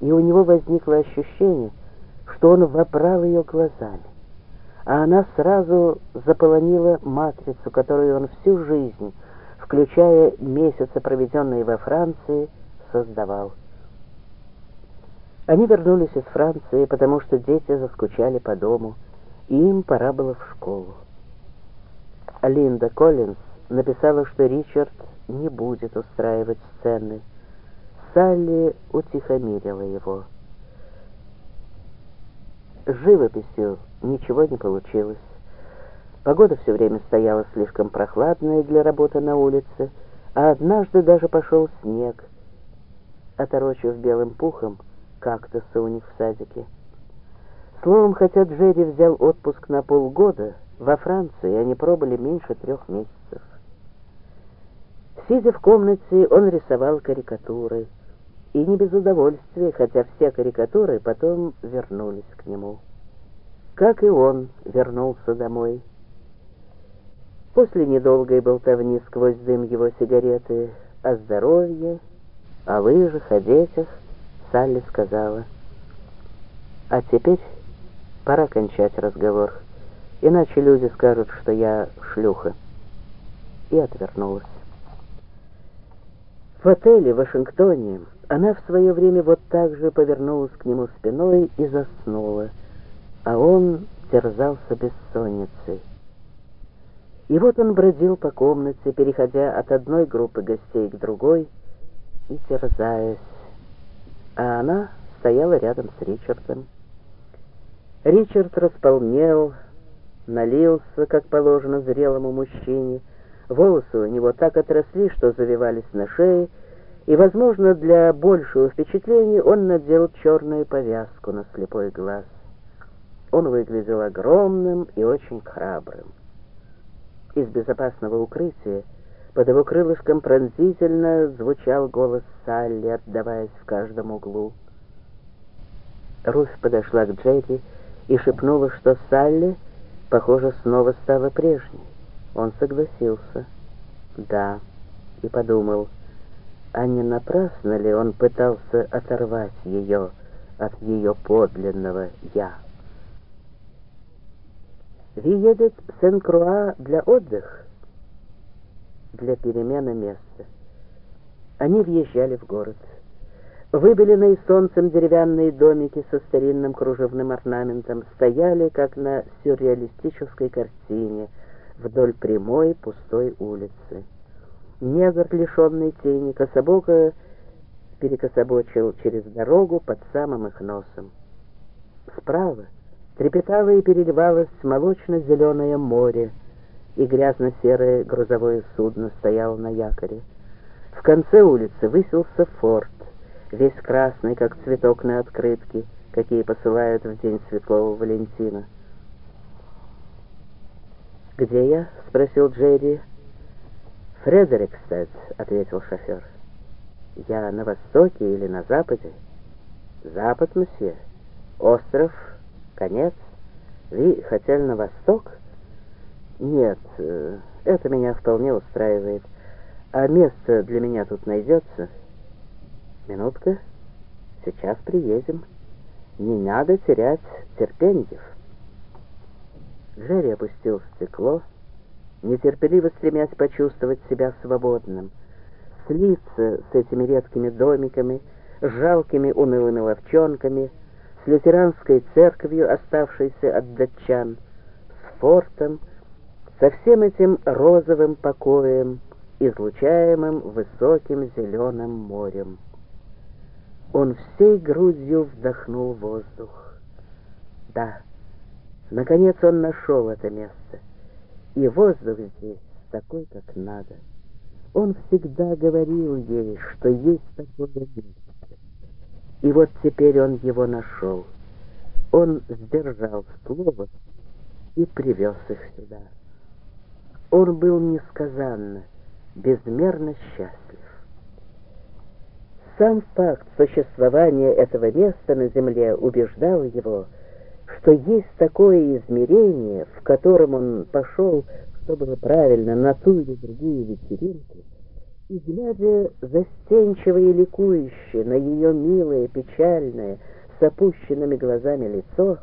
и у него возникло ощущение, что он вобрал ее глазами, а она сразу заполонила матрицу, которую он всю жизнь, включая месяцы, проведенные во Франции, создавал. Они вернулись из Франции, потому что дети заскучали по дому, и им пора было в школу. Линда Коллинз написала, что Ричард не будет устраивать сцены. Салли утихомирила его. Живописью ничего не получилось. Погода все время стояла слишком прохладная для работы на улице, а однажды даже пошел снег, оторочив белым пухом кактусы у них в садике. Словом, хотя Джерри взял отпуск на полгода, во Франции они пробыли меньше трех месяцев. Сидя в комнате, он рисовал карикатуры, и не без удовольствия, хотя все карикатуры потом вернулись к нему. Как и он вернулся домой. После недолгой болтовни сквозь дым его сигареты о здоровье, о лыжах, о детях, Салли сказала, «А теперь пора кончать разговор, иначе люди скажут, что я шлюха». И отвернулась. В отеле в Вашингтоне она в свое время вот так же повернулась к нему спиной и заснула, а он терзался бессонницей. И вот он бродил по комнате, переходя от одной группы гостей к другой и терзаясь, а она стояла рядом с Ричардом. Ричард располнел, налился, как положено зрелому мужчине, волосы у него так отросли, что завивались на шее, и, возможно, для большего впечатления он надел черную повязку на слепой глаз. Он выглядел огромным и очень храбрым. Из безопасного укрытия под его крылышком пронзительно звучал голос Салли, отдаваясь в каждом углу. Руфь подошла к Джерри и шепнула, что Салли, похоже, снова стала прежней. Он согласился. Да, и подумал, а не напрасно ли он пытался оторвать ее от ее подлинного «я». Ви едет в Сен-Круа для отдыха, для перемены места. Они въезжали в город. Выбеленные солнцем деревянные домики со старинным кружевным орнаментом стояли, как на сюрреалистической картине, вдоль прямой пустой улицы. Негр, лишенный тени, кособоко перекособочил через дорогу под самым их носом. Справа трепетало и переливалось молочно-зеленое море, и грязно-серое грузовое судно стояло на якоре. В конце улицы высился форт, весь красный, как цветок на открытке, какие посылают в день Святого Валентина. «Где я?» — спросил Джерри. «Фредерикстед», — ответил шофер. «Я на востоке или на западе?» «Запад, месье. Остров, конец. Вы хотели на восток?» «Нет, э, это меня вполне устраивает. А место для меня тут найдется?» «Минутка. Сейчас приедем. Не надо терять терпеньев». Джерри опустил стекло, нетерпеливо стремясь почувствовать себя свободным, слиться с этими редкими домиками, жалкими унылыми ловчонками, с лютеранской церковью, оставшейся от датчан, с фортом, со всем этим розовым покоем, излучаемым высоким зеленым морем. Он всей грудью вдохнул воздух. Да, наконец он нашел это место — и воздух здесь такой, как надо. Он всегда говорил ей, что есть такое место. И вот теперь он его нашел. Он сдержал слово и привез их сюда. Он был несказанно, безмерно счастлив. Сам факт существования этого места на земле убеждал его, что есть такое измерение, в котором он пошел, что было правильно, на ту или другую вечеринку, И, глядя застенчиво и ликующе на ее милое, печальное, с опущенными глазами лицо,